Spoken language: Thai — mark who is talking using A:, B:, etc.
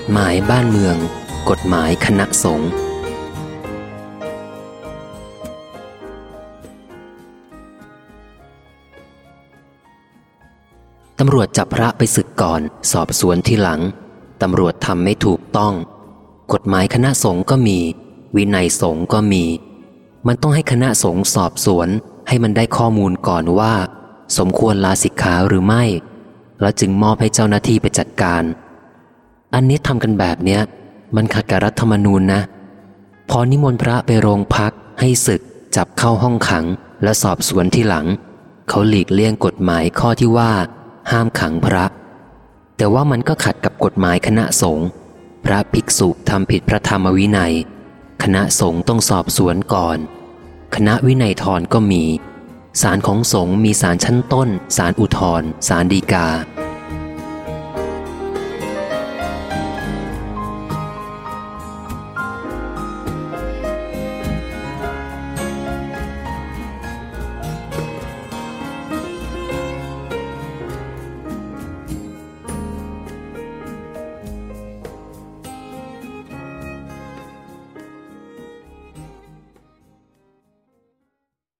A: กฎหมายบ้านเมือง กฎหมายคณะสงฆ์ตำรวจจับพระไปศึกก่อน สอบสวนที่หลัง ตำรวจทำไม่ถูกต้อง กฎหมายคณะสงฆ์ก็มี วินัยสงฆ์ก็มี มันต้องให้คณะสงฆ์สอบสวน ให้มันได้ข้อมูลก่อนว่า สมควรลาสิกขาหรือไม่ แล้วจึงมอบให้เจ้าหน้าที่ไปจัดการ อันนี้ทำกันแบบเนี้ย มันขัดกับรัฐธรรมนูญนะ พอนิมนต์พระไปโรงพักให้ศึก จับเข้าห้องขังและสอบสวนที่หลัง เขาหลีกเลี่ยงกฎหมายข้อที่ว่า ห้ามขังพระ แต่ว่ามันก็ขัดกับกฎหมายคณะสงฆ์พระภิกษุทำผิดพระธรรมวินัย คณะสงฆ์ต้องสอบสวนก่อน คณะวินัยทรก็มีศาลของสงฆ์มีศาลชั้นต้นศาลอุทธรศาลฎีกา